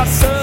I serve.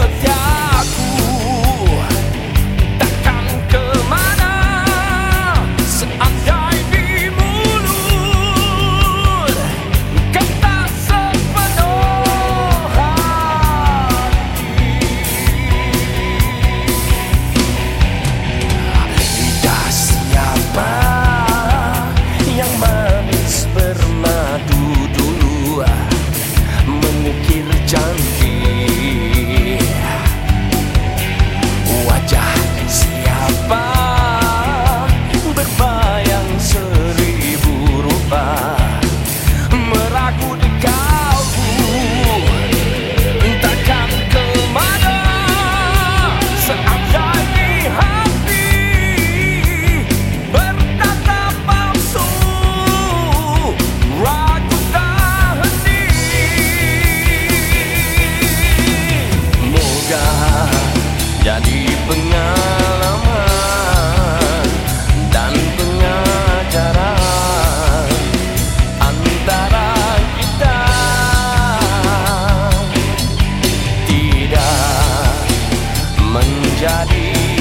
menjadi